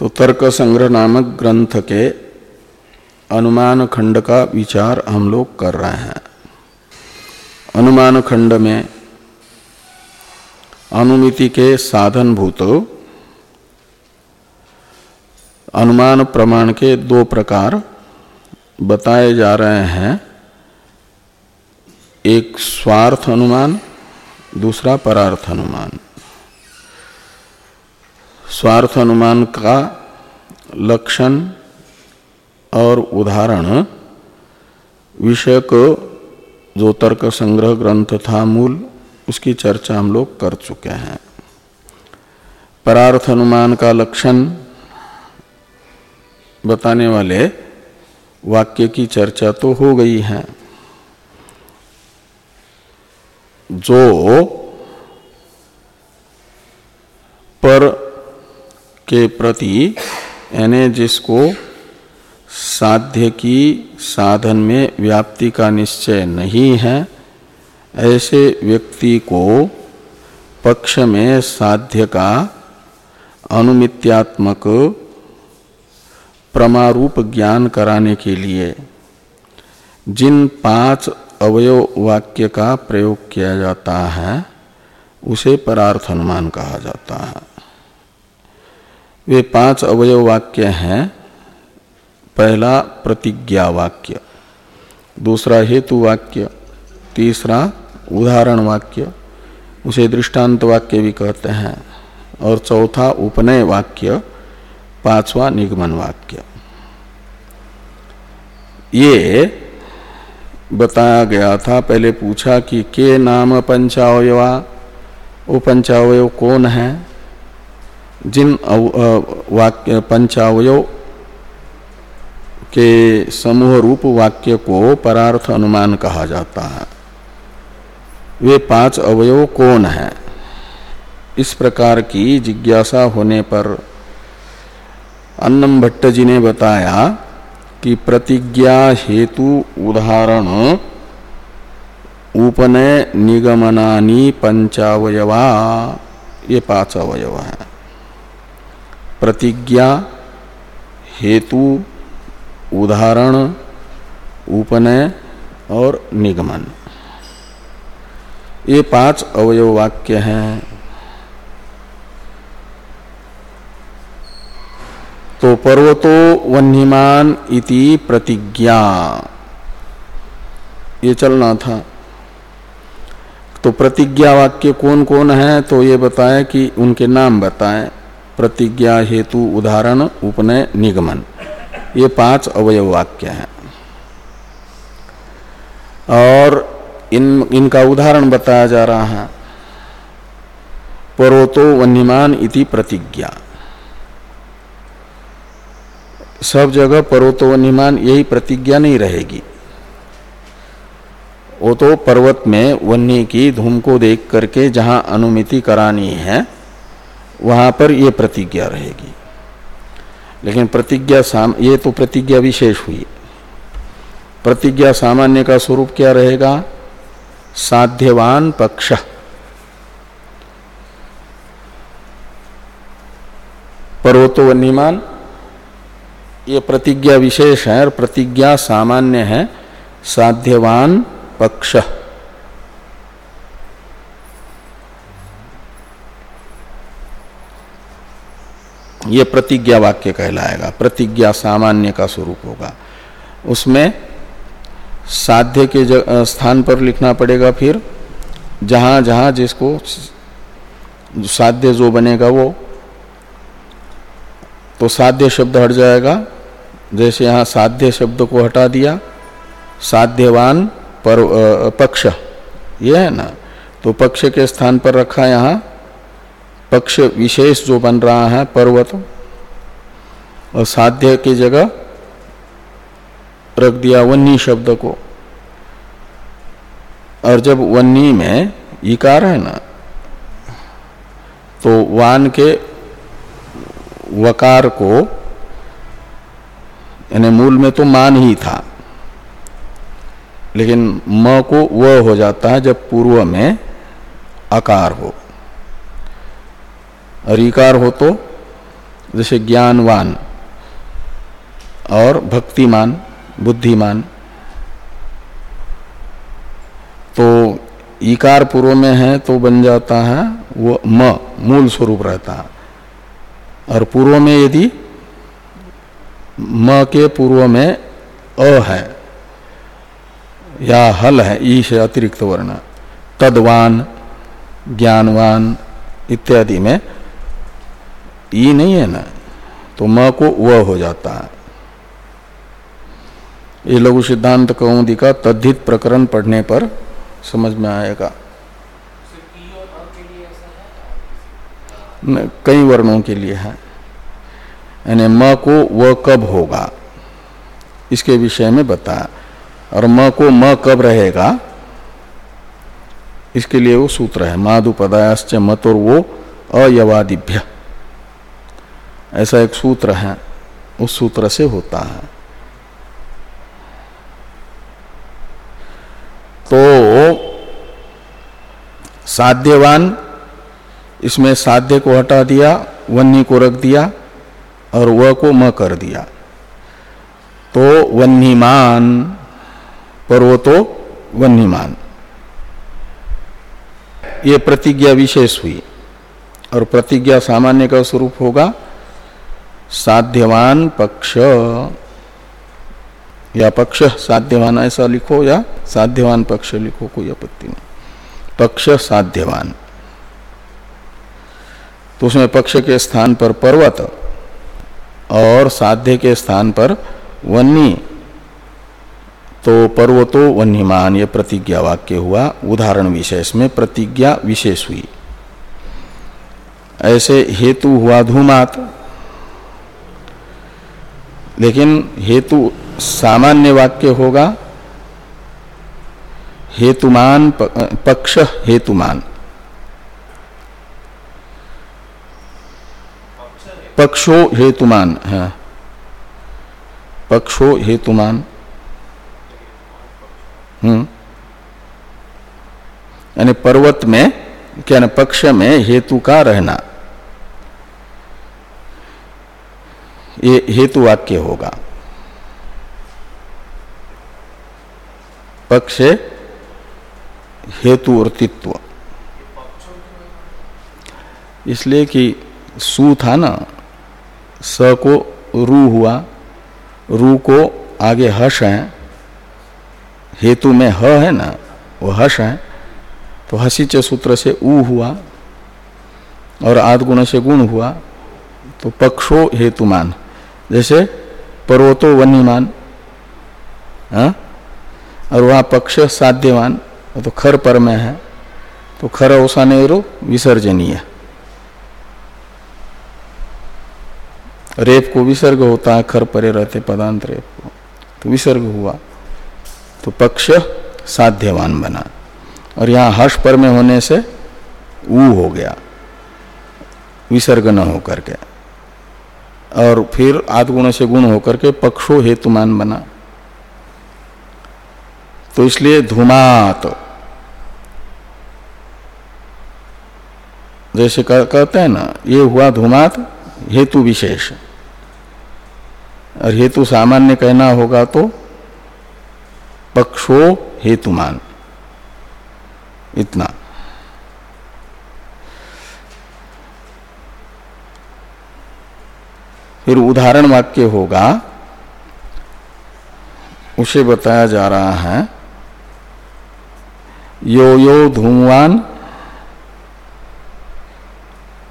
तो तर्क संग्रह नामक ग्रंथ के अनुमान खंड का विचार हम लोग कर रहे हैं। अनुमान खंड में अनुमिति के साधन भूत अनुमान प्रमाण के दो प्रकार बताए जा रहे हैं। एक स्वार्थ अनुमान, दूसरा परार्थ अनुमान। स्वार्थ अनुमान का लक्षण और उदाहरण। विषय को जो तर्क संग्रह ग्रंथ था मूल, उसकी चर्चा हम लोग कर चुके हैं। परार्थ अनुमान का लक्षण बताने वाले वाक्य की चर्चा तो हो गई है। जो पर के प्रति यानी जिसको साध्य की साधन में व्याप्ति का निश्चय नहीं है, ऐसे व्यक्ति को पक्ष में साध्य का अनुमित्यात्मक प्रमारूप ज्ञान कराने के लिए जिन पाँच अवयव वाक्य का प्रयोग किया जाता है, उसे परार्थ अनुमान कहा जाता है। वे पाँच अवयव वाक्य हैं। पहला प्रतिज्ञा वाक्य, दूसरा हेतु वाक्य, तीसरा उदाहरण वाक्य, उसे दृष्टांत वाक्य भी कहते हैं, और चौथा उपनय वाक्य, पांचवा निगमन वाक्य। ये बताया गया था, पहले पूछा कि के नाम पंचावयवा वो पंचावय कौन है? जिन वाक्य पंचावय के समूह रूप वाक्य को परार्थ अनुमान कहा जाता है। वे पाँच अवयव कौन है? इस प्रकार की जिज्ञासा होने पर अन्नम भट्ट जी ने बताया कि प्रतिज्ञा हेतु उदाहरण उपनय निगमनानी पंचावयवा, ये पाँच अवयव है। प्रतिज्ञा, हेतु, उदाहरण, उपनय और निगमन। ये पाँच अवयव वाक्य हैं। तो पर्वतो वन्यमान इति प्रतिज्ञा। ये चलना था। तो प्रतिज्ञा वाक्य कौन कौन है? तो ये बताए कि उनके नाम बताएँ। प्रतिज्ञा हेतु उदाहरण उपनय निगमन। ये पाँच अवयव वाक्य हैं। और इन, इनका उदाहरण बताया जा रहा है। पर्वतो वन्यमान इति प्रतिज्ञा। सब जगह पर्वतो वन्यमान यही प्रतिज्ञा नहीं रहेगी। वो तो पर्वत में वन्य की धूम को देख करके जहाँ अनुमिति करानी है वहाँ पर ये प्रतिज्ञा रहेगी। लेकिन प्रतिज्ञा साम, ये तो प्रतिज्ञा विशेष हुई। प्रतिज्ञा सामान्य का स्वरूप क्या रहेगा? साध्यवान पक्ष। पर्वतो वन्यमान ये प्रतिज्ञा विशेष है और प्रतिज्ञा सामान्य है। साध्यवान पक्ष। ये प्रतिज्ञा वाक्य कहलाएगा। प्रतिज्ञा सामान्य का स्वरूप होगा। उसमें साध्य के स्थान पर लिखना पड़ेगा फिर। जहाँ जहाँ जिसको साध्य जो बनेगा वो तो साध्य शब्द हट जाएगा। जैसे यहाँ साध्य शब्द को हटा दिया, साध्यवान पर पक्ष। ये है ना? तो पक्ष के स्थान पर रखा यहाँ। पक्ष विशेष जो बन रहा है, पर्वत, और साध्य की जगह रख दिया वन्नी शब्द को। और जब वन्नी में इकार है ना तो वान के वकार को, यानी मूल में तो मान ही था, लेकिन म को व हो जाता है जब पूर्व में आकार हो। और हो तो जैसे ज्ञानवान और भक्तिमान, बुद्धिमान। तो इकार पूर्व में है तो बन जाता है वो म, मूल स्वरूप रहता है। और पूर्व में यदि म के पूर्व में अ है, या हल है, ई से अतिरिक्त वर्ण, तदवान, ज्ञानवान इत्यादि में ई नहीं है ना तो म को व हो जाता है। ये लघु सिद्धांत कौमुदी का तद्धित प्रकरण पढ़ने पर समझ में आएगा। कई वर्णों के लिए है। यानी म को व कब होगा, इसके विषय में बताया और म को म कब रहेगा, इसके लिए वो सूत्र है, मादुपदायाश्च मत और वो अयवादिभ्य। ऐसा एक सूत्र है, उस सूत्र से होता है। तो साध्यवान, इसमें साध्य को हटा दिया वन्नी को रख दिया, और वह को म कर दिया। तो वन्नीमान पर्वतो वन्नीमान ये प्रतिज्ञा विशेष हुई, और प्रतिज्ञा सामान्य का स्वरूप होगा साध्यवान पक्ष। या पक्ष साध्यवान, ऐसा लिखो, या साध्यवान पक्ष लिखो कोई आपत्ति नहीं। पक्ष साध्यवान। तो उसमें पक्ष के स्थान पर पर्वत और साध्य के स्थान पर वन्नी। तो पर्वतो वन्यमान ये प्रतिज्ञा वाक्य हुआ, उदाहरण विशेष में प्रतिज्ञा विशेष हुई। ऐसे हेतु हुआ धूमात। लेकिन हेतु सामान्य वाक्य होगा, हेतुमान पक्ष हेतुमान। पक्षो हेतुमान, है। पक्षो हेतुमान। हम्म। यानी पर्वत में, क्या पक्ष में हेतु का रहना। ये हेतु वाक्य होगा। पक्ष हेतु और तित्व। इसलिए कि सु था ना, स को रू हुआ, रू को आगे हर्ष है, हेतु में ह है ना, वो हर्ष है तो हसीच सूत्र से ऊ हुआ और आदगुण से गुण हुआ तो पक्षो हेतुमान जैसे पर्वतो वन्यमान हाँ? और वहाँ पक्ष साध्यवान तो खर पर में है तो खर औसाने विसर्जनीय। रेप को विसर्ग होता है, खर परे रहते, पदांत रेप को। तो विसर्ग हुआ तो पक्ष साध्यवान बना। और यहाँ हर्ष पर में होने से ऊ हो गया, विसर्ग न होकर के। और फिर आदगुण से गुण होकर के पक्षो हेतुमान बना। तो इसलिए धूमात। जैसे कहते हैं ना, ये हुआ धूमात, हेतु विशेष। और हेतु सामान्य कहना होगा तो पक्षो हेतुमान। इतना। फिर उदाहरण वाक्य होगा, उसे बताया जा रहा है, यो यो धूमवान,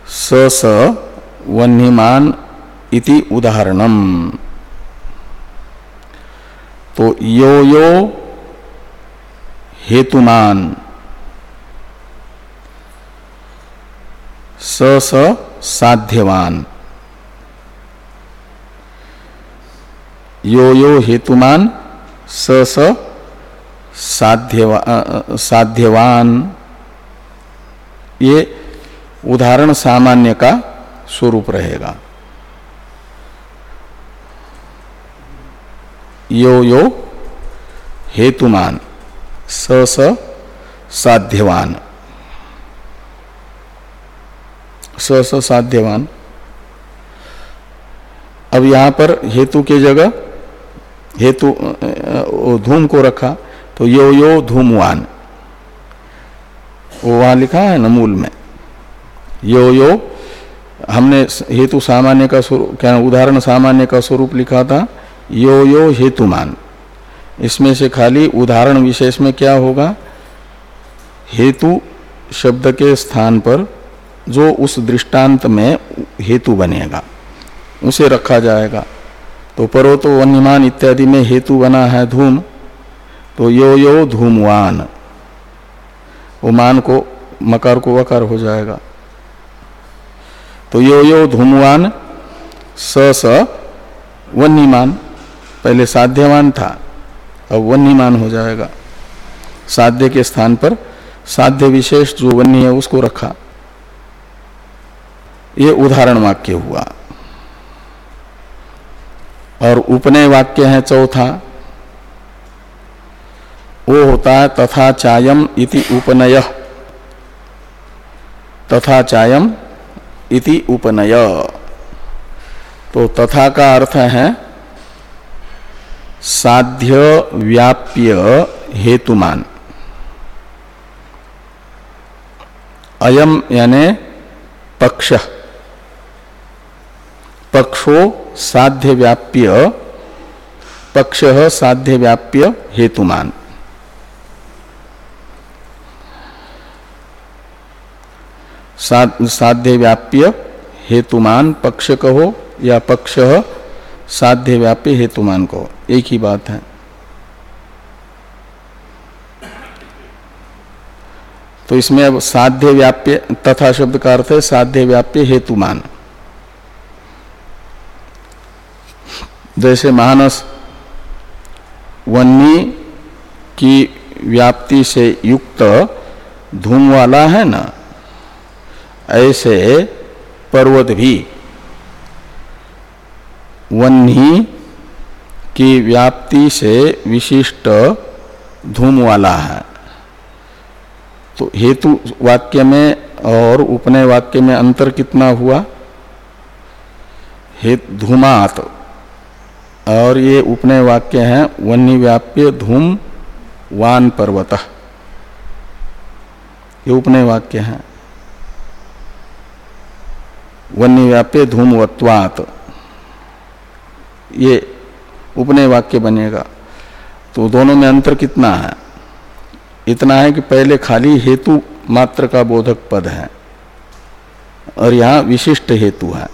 स स वन्यमान इति उदाहरणम। तो यो यो हेतुमान, स स साध्यवान। यो यो हेतुमान स स साध्यवा, साध्यवान। ये उदाहरण सामान्य का स्वरूप रहेगा। यो यो हेतुमान स स साध्यवान। स स साध्यवान। अब यहाँ पर हेतु के जगह हेतु धूम को रखा तो यो यो, धूमवान। वो वहाँ लिखा है न मूल में। यो यो, हमने हेतु सामान्य का स्वरूप क्या, उदाहरण सामान्य का स्वरूप लिखा था, यो यो, हेतुमान। इसमें से खाली उदाहरण विशेष में क्या होगा? हेतु शब्द के स्थान पर जो उस दृष्टांत में हेतु बनेगा, उसे रखा जाएगा। तो परो तो वन्यमान इत्यादि में हेतु बना है धूम तो यो यो धूमवान। वो मान को, मकार को वकार हो जाएगा। तो यो यो धूमवान, स स वन्यमान, पहले साध्यवान था, अब वन्यमान हो जाएगा। साध्य के स्थान पर साध्य विशेष जो वन्य है उसको रखा। ये उदाहरण वाक्य हुआ। और उपनय वाक्य है चौथा। वो होता है तथा चायम इति उपनय। तथा चायम इति उपनय। तो तथा का अर्थ है साध्य व्याप्य हेतुमान। अयम यानी पक्ष। पक्षो साध्य व्याप्य पक्ष साध्य व्याप्य हेतुमान। साध्य व्याप्य हेतुमान पक्ष कहो या पक्ष साध्य व्याप्य हेतुमान कहो एक ही बात है। तो इसमें अब साध्य व्याप्य तथा शब्द का अर्थ है साध्य व्याप्य हेतुमान। जैसे मानस वन्नी की व्याप्ति से युक्त धूम वाला है ना, ऐसे पर्वत भी वन्नी की व्याप्ति से विशिष्ट धूम वाला है। तो हेतु वाक्य में और उपनय वाक्य में अंतर कितना हुआ? हेतु धूमात और ये उपनय वाक्य है वन्य व्याप्य धूम वान पर्वत। ये उपनय वाक्य है। वन्य व्याप्य धूमवत्वात ये उपनय वाक्य बनेगा। तो दोनों में अंतर कितना है? इतना है कि पहले खाली हेतु मात्र का बोधक पद है, और यहाँ विशिष्ट हेतु है।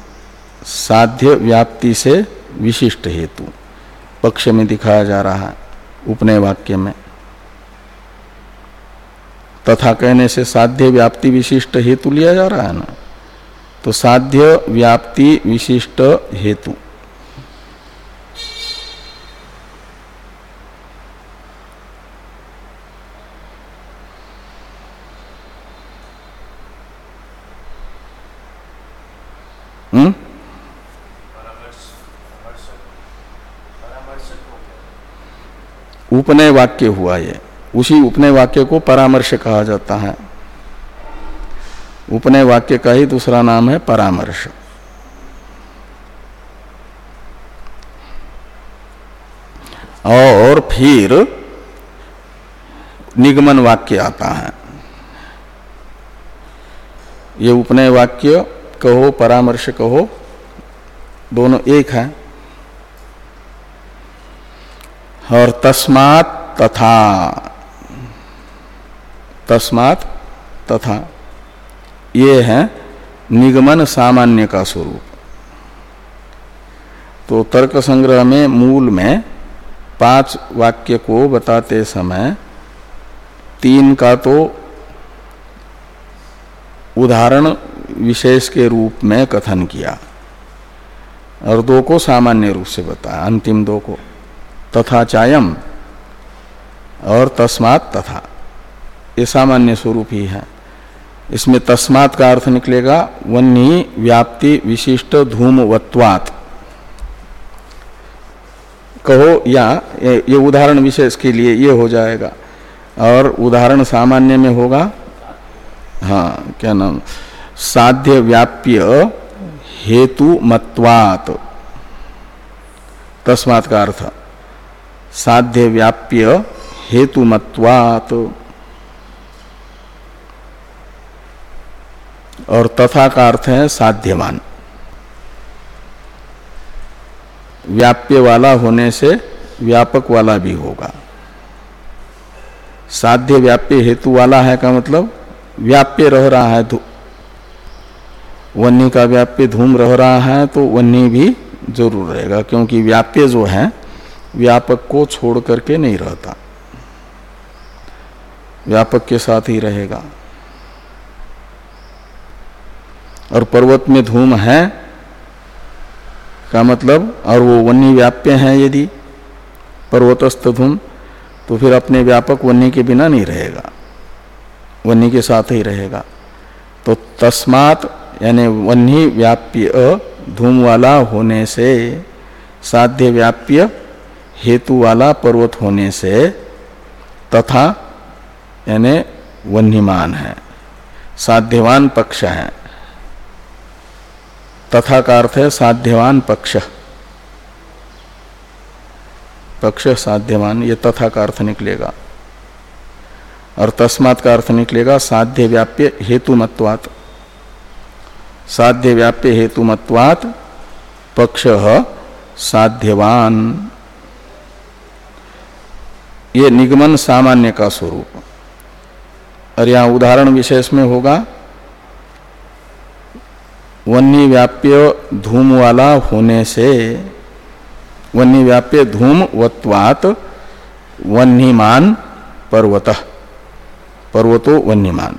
साध्य व्याप्ति से विशिष्ट हेतु। पक्ष में दिखाया जा रहा है उपनय वाक्य में, तथा कहने से साध्य व्याप्ति विशिष्ट हेतु लिया जा रहा है ना? तो साध्य व्याप्ति विशिष्ट हेतु। हम्म? उपनय वाक्य हुआ ये। उसी उपनय वाक्य को परामर्श कहा जाता है। उपनय वाक्य का ही दूसरा नाम है परामर्श। और फिर निगमन वाक्य आता है। ये उपनय वाक्य कहो, परामर्श कहो, दोनों एक है। और तस्मात तथा। तस्मात तथा। ये है निगमन सामान्य का स्वरूप। तो तर्क संग्रह में मूल में पाँच वाक्य को बताते समय तीन का तो उदाहरण विशेष के रूप में कथन किया और दो को सामान्य रूप से बताया, अंतिम दो को। तथा चायम, और तस्मात तथा। ये सामान्य स्वरूप ही है। इसमें तस्मात का अर्थ निकलेगा वन्नी व्याप्ति विशिष्ट धूमवत्वात। कहो, या, ये उदाहरण विशेष के लिए ये हो जाएगा। और उदाहरण सामान्य में होगा हाँ क्या नाम, साध्य व्याप्य हेतु मत्वात तस्मात् का अर्थ। साध्य व्याप्य हेतुमत्वात्। और तथा का अर्थ है साध्यवान। व्याप्य वाला होने से व्यापक वाला भी होगा। साध्य व्याप्य हेतु वाला है का मतलब? व्याप्य रह रहा है वन्नी का व्याप्य धूम रह रहा है तो वन्नी भी ज़रूर रहेगा, क्योंकि व्याप्य जो है व्यापक को छोड़ करके नहीं रहता। व्यापक के साथ ही रहेगा। और पर्वत में धूम है का मतलब? और वो वन्य व्याप्य है यदि पर्वतस्थ धूम तो फिर अपने व्यापक वन्य के बिना नहीं रहेगा। वन्य के साथ ही रहेगा। तो तस्मात, यानी वन्य व्याप्य धूम वाला होने से साध्य व्याप्य हेतु वाला पर्वत होने से तथा, यानी वन्यमान है, साध्यवान पक्ष है। तथा का अर्थ है साध्यवान पक्ष। पक्ष साध्यवान, ये तथा का अर्थ निकलेगा। और तस्मात का अर्थ निकलेगा साध्य व्याप्य हेतुमत्वात्। साध्य व्याप्य हेतुमत्वात् पक्ष साध्यवान। ये निगमन सामान्य का स्वरूप। और यहाँ उदाहरण विशेष में होगा वन्य व्याप्य धूम वाला होने से वन्य व्याप्य धूम वत्वात वन्यमान पर्वत, पर्वतो वन्यमान।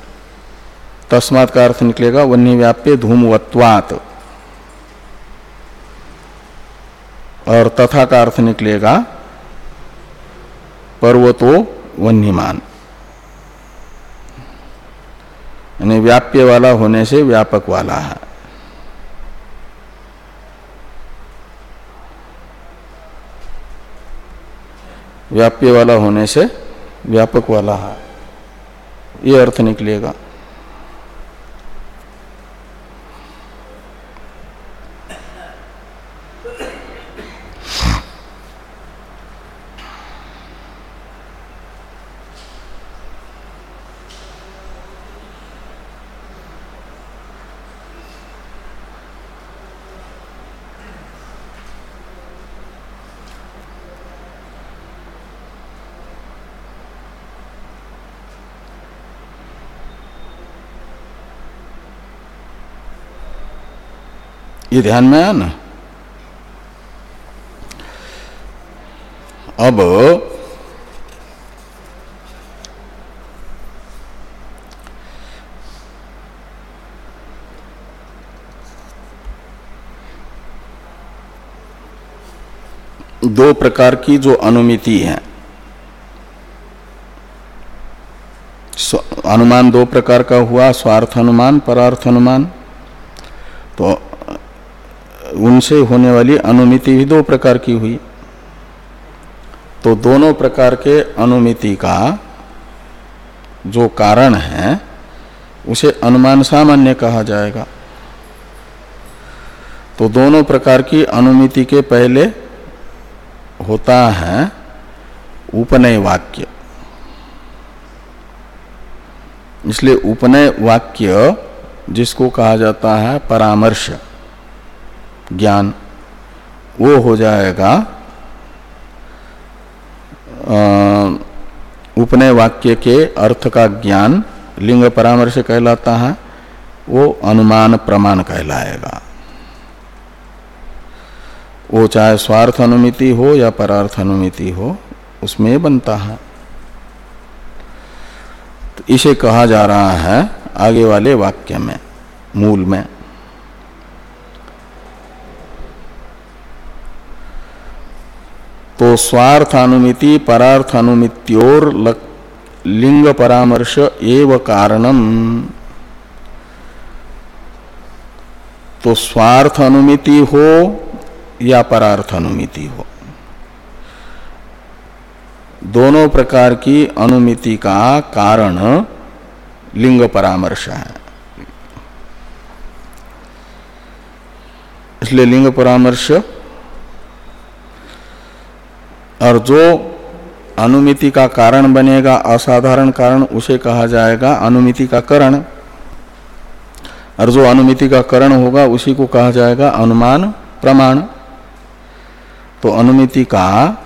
तस्मात का अर्थ निकलेगा वन्य व्याप्य धूमवत्वात। और तथा का अर्थ निकलेगा पर्वतो वन्यमान यानी व्याप्य वाला होने से व्यापक वाला है। व्याप्य वाला होने से व्यापक वाला है। ये अर्थ निकलेगा। ये ध्यान में आया ना? अब दो प्रकार की जो अनुमिति है। अनुमान दो प्रकार का हुआ, स्वार्थ अनुमान, परार्थ अनुमान। उनसे होने वाली अनुमिति भी दो प्रकार की हुई। तो दोनों प्रकार के अनुमिति का जो कारण है, उसे अनुमान सामान्य कहा जाएगा। तो दोनों प्रकार की अनुमिति के पहले होता है उपनय वाक्य। इसलिए उपनय वाक्य जिसको कहा जाता है परामर्श। ज्ञान, वो हो जाएगा उपनय वाक्य के अर्थ का ज्ञान लिंग परामर्श कहलाता है, वो अनुमान प्रमाण कहलाएगा। वो चाहे स्वार्थ अनुमिति हो या परार्थ अनुमिति हो, उसमें बनता है। तो इसे कहा जा रहा है आगे वाले वाक्य में, मूल में। तो स्वार्थानुमिति परार्थानुमित्योर लिंग परामर्श एव कारणम तो स्वार्थ अनुमिति हो या परार्थ अनुमिति हो? दोनों प्रकार की अनुमिति का कारण लिंग परामर्श है। इसलिए लिंग परामर्श और जो अनुमिति का कारण बनेगा, असाधारण कारण उसे कहा जाएगा, अनुमिति का करण। और जो अनुमिति का करण होगा, उसी को कहा जाएगा अनुमान, प्रमाण। तो अनुमिति का,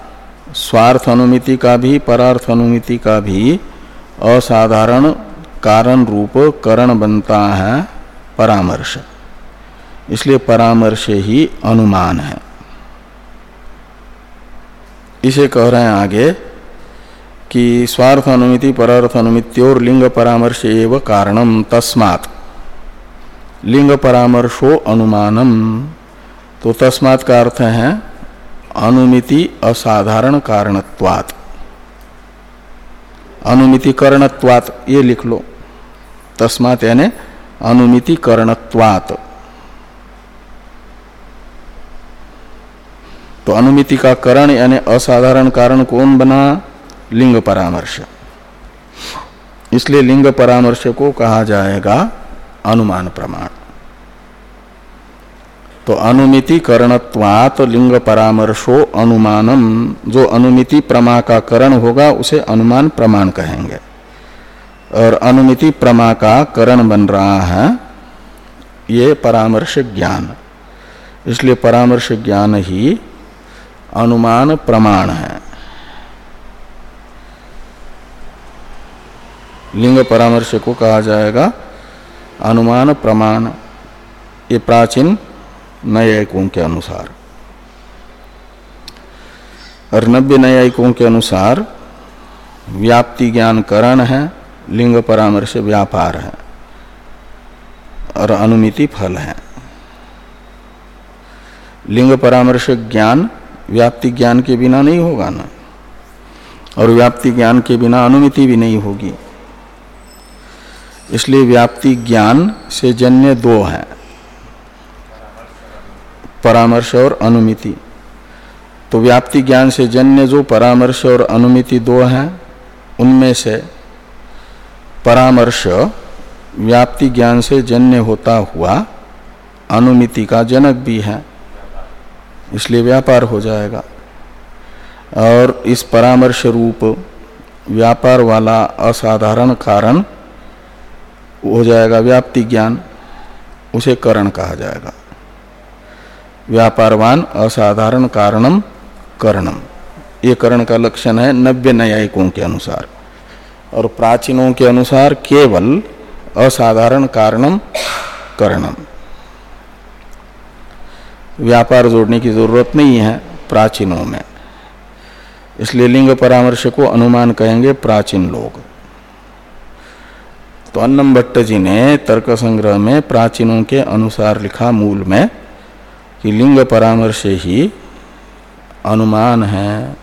स्वार्थ अनुमिति का भी, परार्थ अनुमिति का भी असाधारण कारण रूप करण बनता है, परामर्श। इसलिए परामर्श ही अनुमान है। इसे कह रहे हैं आगे कि स्वार्थ अनुमिति परार्थ अनुमित्योर लिंग परामर्श एवं कारणम तस्मात्। लिंग परामर्शो अनुमानम। तो तस्मात् का अर्थ है अनुमिति असाधारण कारणत्वात्। अनुमिति करणत्वात् ये लिख लो। तस्मात यानी अनुमिति करणत्वात् तो अनुमिति का करण यानी असाधारण कारण कौन बना? लिंग परामर्श। इसलिए लिंग परामर्श को कहा जाएगा अनुमान प्रमाण। तो अनुमिति करणत्वात लिंग परामर्शो अनुमानम। जो अनुमिति प्रमा का करण होगा, उसे अनुमान प्रमाण कहेंगे। और अनुमिति प्रमा का करण बन रहा है, ये परामर्श ज्ञान। इसलिए परामर्श ज्ञान ही अनुमान प्रमाण है। लिंग परामर्श को कहा जाएगा, अनुमान प्रमाण, ये प्राचीन न्यायिकों के अनुसार। और नब्बे न्यायिकों के अनुसार व्याप्ति ज्ञान करण है, लिंग परामर्श व्यापार है, और अनुमिति फल है। लिंग परामर्श ज्ञान व्याप्ति ज्ञान के बिना नहीं होगा ना। और व्याप्ति ज्ञान के बिना अनुमिति भी नहीं होगी। इसलिए व्याप्ति ज्ञान से जन्य दो हैं। परामर्श और अनुमिति। तो व्याप्ति ज्ञान से जन्य जो परामर्श और अनुमिति दो हैं, उनमें से परामर्श व्याप्ति ज्ञान से जन्य होता हुआ अनुमिति का जनक भी है। इसलिए व्यापार हो जाएगा। और इस परामर्श रूप व्यापार वाला असाधारण कारण हो जाएगा व्याप्ति ज्ञान, उसे करण कहा जाएगा। व्यापारवान असाधारण कारणम करणम। ये करण का लक्षण है नव्य न्यायिकों के अनुसार। और प्राचीनों के अनुसार केवल असाधारण कारणम करणम। व्यापार जोड़ने की ज़रूरत नहीं है प्राचीनों में। इसलिए लिंग परामर्श को अनुमान कहेंगे प्राचीन लोग। तो अन्नम भट्ट जी ने तर्क संग्रह में प्राचीनों के अनुसार लिखा मूल में कि लिंग परामर्श ही अनुमान है।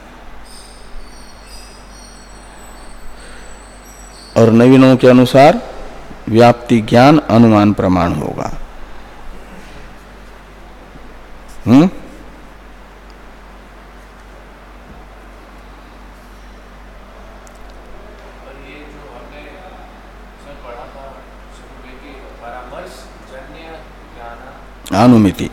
और नवीनों के अनुसार व्याप्ति ज्ञान अनुमान प्रमाण होगा। हम्म। अनुमिति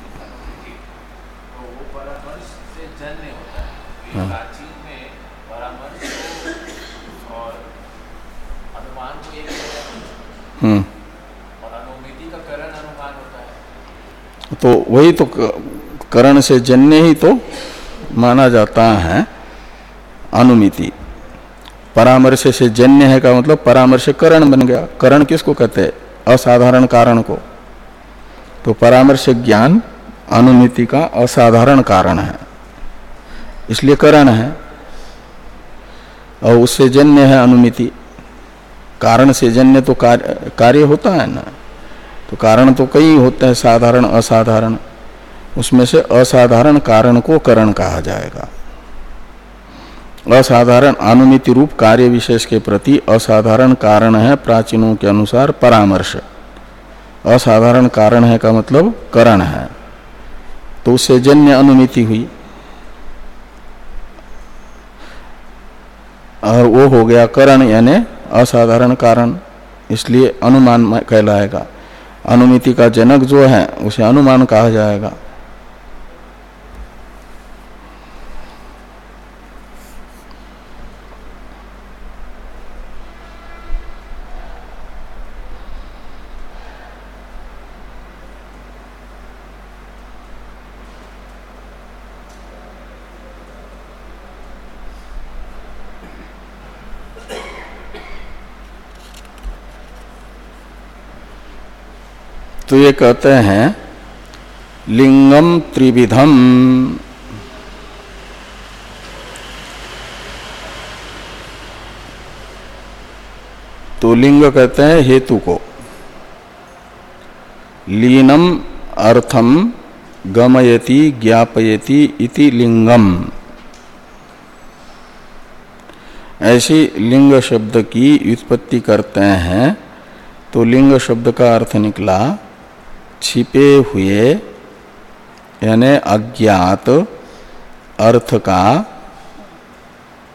हम्म तो वही तो करण से जन्य ही तो माना जाता है अनुमिति। परामर्श से जन्य है का मतलब परामर्श करण बन गया। करण किसको कहते हैं? असाधारण कारण को। तो परामर्श ज्ञान अनुमिति का असाधारण कारण है। इसलिए करण है। और उससे जन्य है अनुमिति। कारण से जन्य तो कार्य कार्य होता है ना। तो कारण तो कई होते हैं, साधारण, असाधारण। उसमें से असाधारण कारण को करण कहा जाएगा। असाधारण अनुमिति रूप कार्य विशेष के प्रति असाधारण कारण है प्राचीनों के अनुसार परामर्श। असाधारण कारण है का मतलब करण है। तो उससे जन्य अनुमिति हुई। और वो हो गया करण यानी असाधारण कारण। इसलिए अनुमान कहलाएगा। अनुमिति का जनक जो है, उसे अनुमान कहा जाएगा। तो ये कहते हैं, लिंगम त्रिविधम। तो लिंग कहते हैं हेतु को। लीनम अर्थम गमयति ज्ञापयति इति लिंगम। ऐसी लिंग शब्द की व्युत्पत्ति करते हैं तो लिंग शब्द का अर्थ निकला छिपे हुए, यानी अज्ञात अर्थ का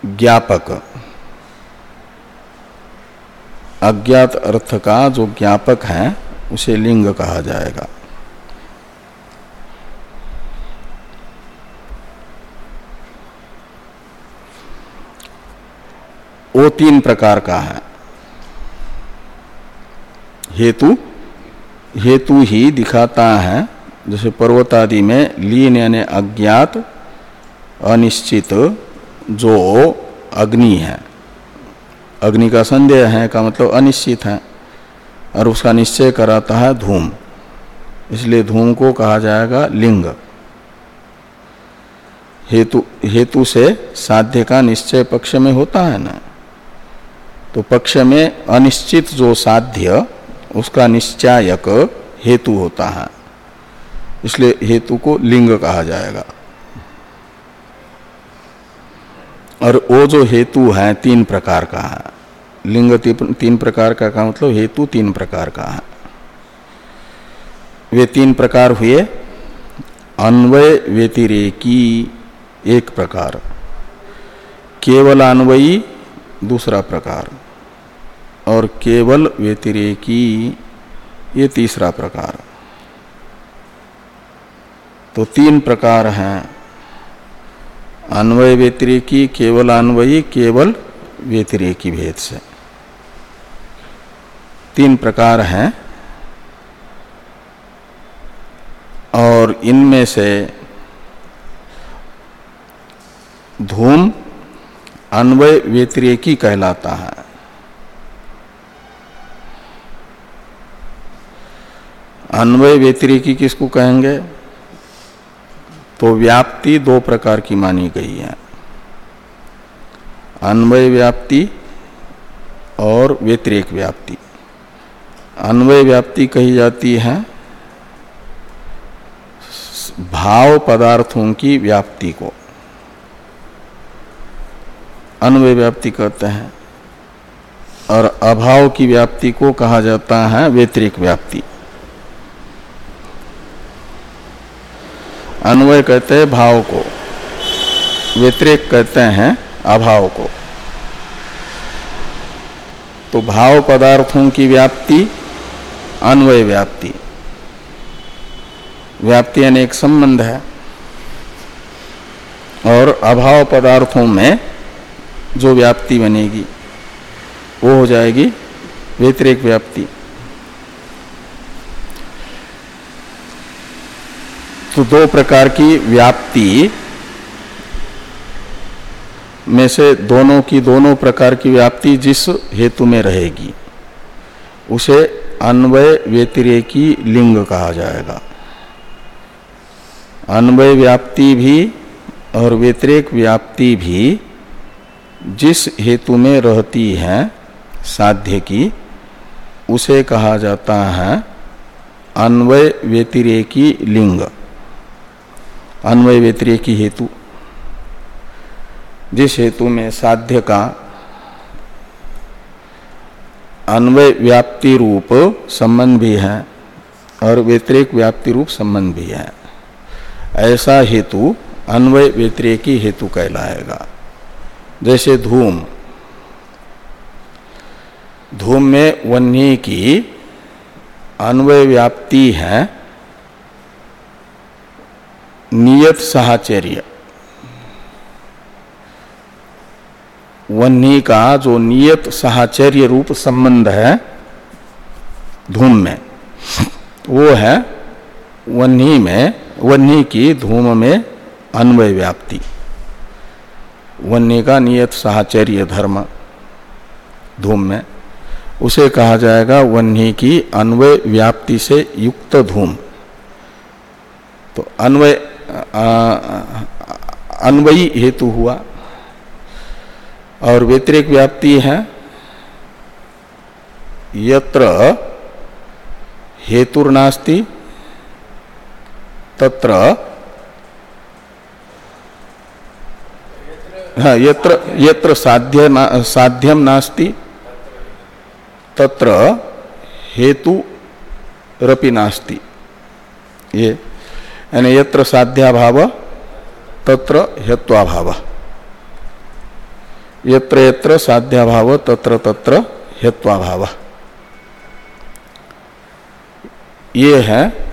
ज्ञापक। अज्ञात अर्थ का जो ज्ञापक है, उसे लिंग कहा जाएगा। वो तीन प्रकार का है। हेतु हेतु ही दिखाता है, जैसे पर्वत आदि में लीन यानी अज्ञात, अनिश्चित, जो अग्नि है। अग्नि का संदेह है का मतलब अनिश्चित है, और उसका निश्चय कराता है धूम। इसलिए धूम को कहा जाएगा लिंग। हेतु हेतु से साध्य का निश्चय पक्ष में होता है ना। तो पक्ष में अनिश्चित जो साध्य उसका निश्चायक हेतु होता है। इसलिए हेतु को लिंग कहा जाएगा। और वो जो हेतु है, तीन प्रकार का है। लिंग तीन प्रकार का का मतलब हेतु तीन प्रकार का है। वे तीन प्रकार हुए। अन्वय व्यतिरेकी एक प्रकार। केवल अन्वयी दूसरा प्रकार। और केवल व्यतिरेकी, ये तीसरा प्रकार। तो तीन प्रकार हैं। अन्वय व्यतिरेकी, केवल अन्वयी, केवल व्यतिरेकी भेद से। तीन प्रकार हैं। और इनमें से धूम, अन्वय व्यतिरेकी कहलाता है। अन्वय व्यतिरेकी किसको कहेंगे? तो व्याप्ति दो प्रकार की मानी गई है। अन्वय व्याप्ति और व्यतिरेक व्याप्ति। अन्वय व्याप्ति कही जाती है, भाव पदार्थों की व्याप्ति को। अन्वय व्याप्ति कहते हैं, और अभाव की व्याप्ति को कहा जाता है व्यतिरिक व्याप्ति। अन्वय कहते हैं भाव को। व्यतिरिक कहते हैं अभाव को। तो भाव पदार्थों की व्याप्ति, अन्वय व्याप्ति। व्याप्ति अनेक संबंध है। और अभाव पदार्थों में जो व्याप्ति बनेगी, वो हो जाएगी व्यतिरिक व्याप्ति। तो दो प्रकार की व्याप्ति में से दोनों की दोनों प्रकार की व्याप्ति जिस हेतु में रहेगी, उसे अन्वय व्यतिरेकी लिंग कहा जाएगा। अन्वय व्याप्ति भी और व्यतिरेक व्याप्ति भी जिस हेतु में रहती है, साध्य की, उसे कहा जाता है अन्वय व्यतिरेकी लिंग। अन्वय व्यतिरेकी हेतु। जिस हेतु में साध्य का अन्वय व्याप्ति रूप संबंध भी है और व्यतिरेक व्याप्ति रूप संबंध भी है। ऐसा हेतु अन्वय व्यतिरेकी हेतु कहलाएगा। जैसे धूम। धूम में वन्य की अन्वय व्याप्ति है। नियत साहचर्य। वन्नी का जो नियत साहचर्य रूप संबंध है, धूम में, वो है वन्नी में वन्नी की धूम में अन्वय व्याप्ति। वन्नी का नियत साहचर्य धर्म, धूम में, उसे कहा जाएगा वन्य की अन्वय व्याप्ति से युक्त धूम। तो अन्वय अन्वयी हेतु हुआ। और व्यतिरिक व्याप्ति है यत्र हेतुर्नास्ति तत्र हाँ यत्र यत्र साध्य ना, साध्यम नास्ति तत्र हेतु रपि नास्ति। ये यानी यत्र साध्याभाव, तत्र हेत्वाभाव यत्र यत्र साध्याभाव, तत्र तत्र हेत्वाभाव ये है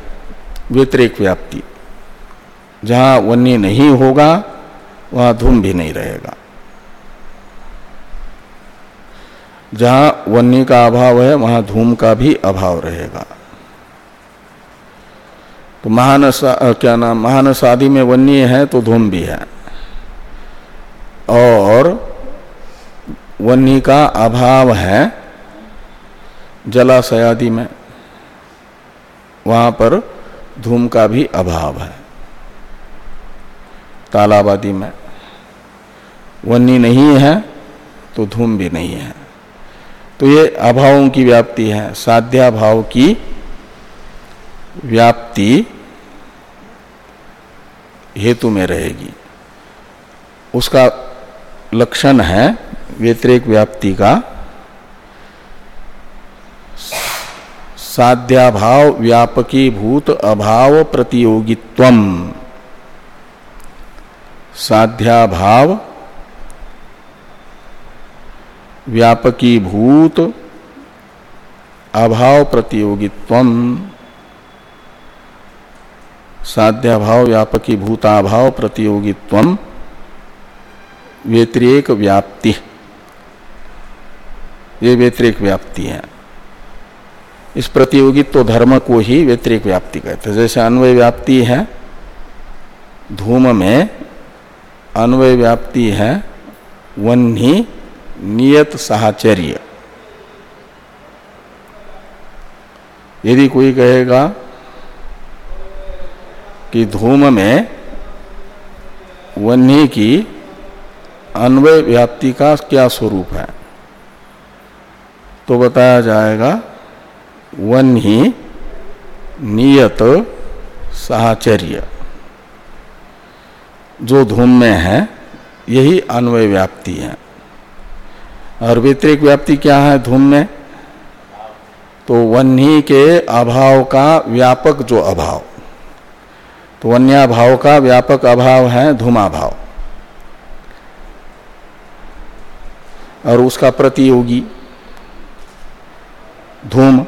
व्यतिरिक व्याप्ति। जहाँ वन्य नहीं होगा, वहाँ धूम भी नहीं रहेगा। जहाँ वन्य का अभाव है, वहाँ धूम का भी अभाव रहेगा। तो महानस क्या नाम, महानस आदि में वन्य है तो धूम भी है। और वन्य का अभाव है जलाशयादि में, वहाँ पर धूम का भी अभाव है। तालाबादी में वन्नी नहीं है तो धूम भी नहीं है। तो ये अभावों की व्याप्ति है साध्या भाव की व्याप्ति हेतु में रहेगी। उसका लक्षण है व्यतिरेक व्याप्ति का साध्याभाव व्यापकी भूत अभाव प्रतियोगित्व साध्याभाव व्यापकी भूत अभाव प्रतियोगित्व साध्याभाव व्यापकी भूताभाव प्रतियोगित्व व्यतिरेक व्याप्ति ये व्यतिरेक व्याप्ति है। इस प्रतियोगित्व धर्म को ही व्यतिरिक व्याप्ति कहते हैं। जैसे अन्वय व्याप्ति है, धूम में अन्वय व्याप्ति है वन्ही नियत साहचर्य। यदि कोई कहेगा कि धूम में वन्ही की अन्वय व्याप्ति का क्या स्वरूप है? तो बताया जाएगा वन ही नियत साहचर्य। जो धूम में है, यही अन्वय व्याप्ति है। और व्यतिरिक व्याप्ति क्या है धूम में? तो वन्ही के अभाव का व्यापक जो अभाव। तो वन्याभाव का व्यापक अभाव है, धूमाभाव। और उसका प्रतियोगी, धूम,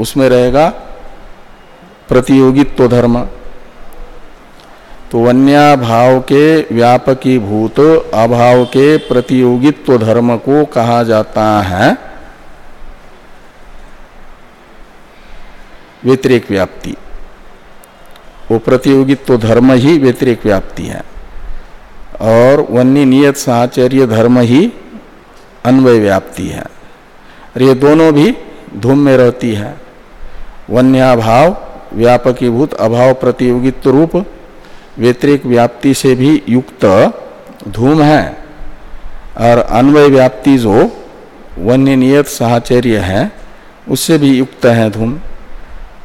उसमें रहेगा प्रतियोगित्व धर्म। तो वन्या भाव के व्यापकी भूत, अभाव के प्रतियोगित्व धर्म को कहा जाता है। व्यतिरिक व्याप्ति। वो प्रतियोगित्व धर्म ही व्यतिरिक व्याप्ति है। और वन्य नियत साहचर्य धर्म ही अन्वय व्याप्ति है। और ये दोनों भी धूम में रहती है। वन्याभाव, व्यापकीभूत अभाव प्रतियोगित्व रूप व्यतिरिक व्याप्ति से भी युक्त धूम है। और अन्वय व्याप्ति जो वन्य नियत साहचर्य है, उससे भी युक्त है धूम।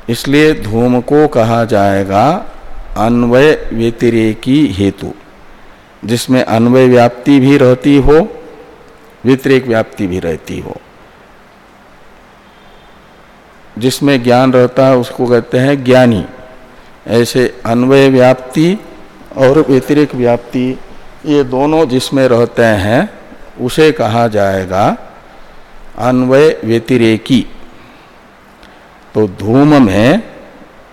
इसलिए धूम को कहा जाएगा अन्वय व्यतिरेकी हेतु। जिसमें अन्वय व्याप्ति भी रहती हो, व्यतिरेक व्याप्ति भी रहती हो। जिसमें ज्ञान रहता है, उसको कहते हैं ज्ञानी। ऐसे अन्वय व्याप्ति और व्यतिरिक व्याप्ति, ये दोनों जिसमें रहते हैं, उसे कहा जाएगा अन्वय व्यतिरेकी। तो धूम में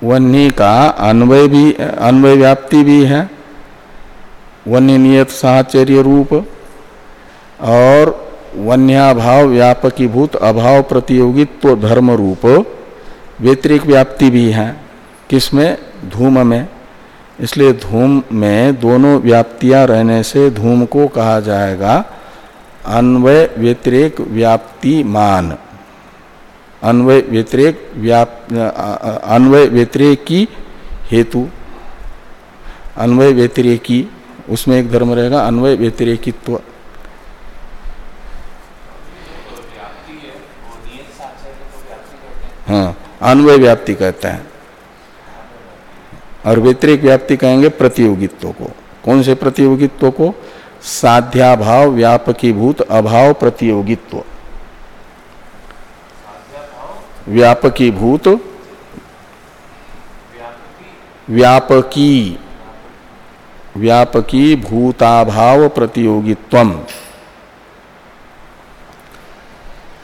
वन्य का अन्वय भी, अन्वय व्याप्ति भी है। वन्य नियत साहचर्य रूप और वन्याभाव व्यापकीभूत अभाव प्रतियोगित्व धर्म रूप व्यतिरिक व्याप्ति भी है। किसमें? धूम में इसलिए धूम में दोनों व्याप्तियाँ रहने से धूम को कहा जाएगा अन्वय व्यतिरेक व्याप्ति मान अन्वय व्यतिरेक व्याप अन्वय व्यतिरेक की हेतु। अन्वय व्यतिरेकी, उसमें एक धर्म रहेगा, अन्वय व्यतिरेकित्व। हाँ अन्वय व्याप्ति कहते हैं। और व्यतिरिक व्याप्ति कहेंगे प्रतियोगित्व को। कौन से प्रतियोगित्व को? साध्याभाव व्यापकीभूत अभाव प्रतियोगित्व। व्यापकीभूत व्यापकी। व्यापकी भूताभाव प्रतियोगित्व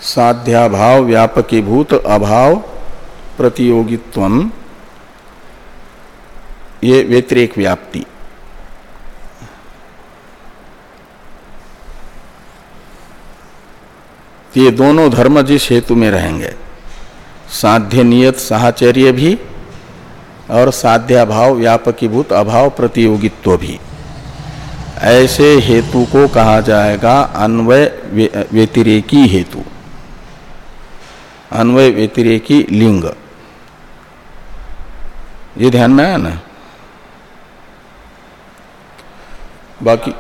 साध्याभाव व्यापकीभूत अभाव प्रतियोगित्व ये व्यतिरेक व्याप्ति। ये दोनों धर्म जिस हेतु में रहेंगे साध्य नियत साहचर्य भी और साध्याभाव व्यापकीभूत अभाव प्रतियोगित्व भी। ऐसे हेतु को कहा जाएगा अन्वय व्यतिरेकी हेतु। अन्वय व्यतिरेकी लिंग। ये ध्यान में आया ना? बाकी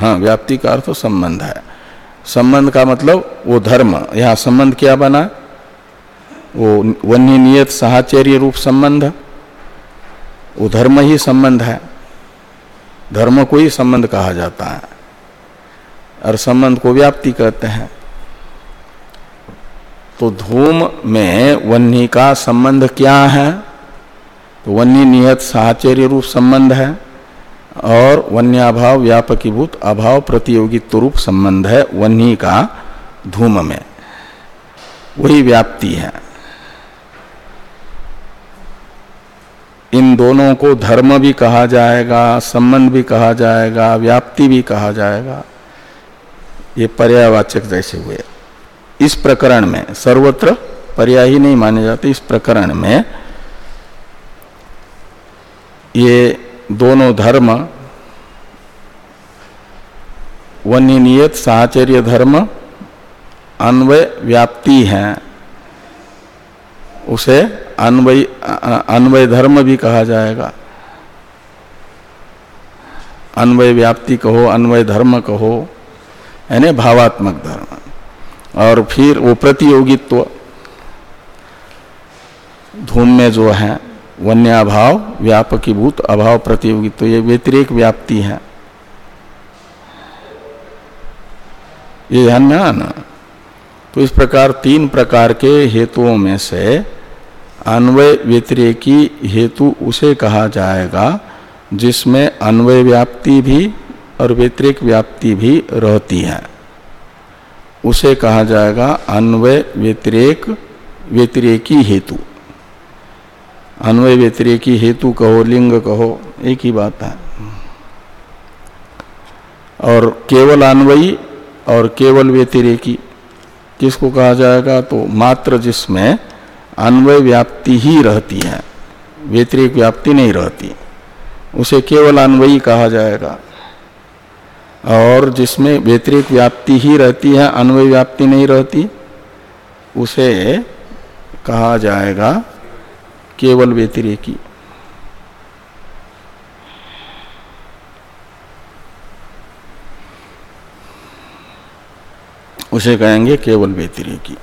हाँ व्याप्ति का अर्थ संबंध है। संबंध का मतलब वो धर्म। यहाँ संबंध क्या बना? वो वन्य नियत साहचर्य रूप संबंध। वो धर्म ही संबंध है। धर्म को ही संबंध कहा जाता है। और संबंध को व्याप्ति कहते हैं। तो धूम में वन्य का संबंध क्या है? तो वन्य नियत साहचर्य रूप संबंध है। और वन्याभाव व्यापकीभूत अभाव प्रतियोगित्व रूप संबंध है वन्य का धूम में। वही व्याप्ति है। इन दोनों को धर्म भी कहा जाएगा, संबंध भी कहा जाएगा, व्याप्ति भी कहा जाएगा। ये पर्यावाचक जैसे हुए। इस प्रकरण में सर्वत्र पर्याय ही नहीं माने जाते। इस प्रकरण में ये दोनों धर्म वन्य नियत साहचर्य धर्म, अन्वय व्याप्ति है। उसे अन्वय अन्वय धर्म भी कहा जाएगा। अन्वय व्याप्ति कहो, अन्वय धर्म कहो, यानी भावात्मक धर्म। और फिर वो प्रतियोगित्व, धूम में जो है वन्याभाव, व्यापकीभूत अभाव प्रतियोगित्व ये व्यतिरेक व्याप्ति है। ये ध्यान में आना तो इस प्रकार तीन प्रकार के हेतुओं में से अन्वय व्यतिरेकी हेतु उसे कहा जाएगा, जिसमें अन्वय व्याप्ति भी और व्यतिरिक व्याप्ति भी रहती है। उसे कहा जाएगा अन्वय व्यतिरेक, व्यतिरेकी हेतु। अन्वय व्यतिरेकी हेतु कहो, लिंग कहो, एक ही बात है। और केवल अन्वयी और केवल व्यतिरेकी, किसको कहा जाएगा? तो मात्र जिसमें अन्वय व्याप्ति ही रहती है, व्यतिरिक व्याप्ति नहीं रहती, उसे केवल अन्वयी कहा जाएगा। और जिसमें व्यतिरिक व्याप्ति ही रहती है, अन्वय व्याप्ति नहीं रहती, उसे कहा जाएगा केवल व्यतिरेकी। उसे कहेंगे केवल व्यतिरेकी।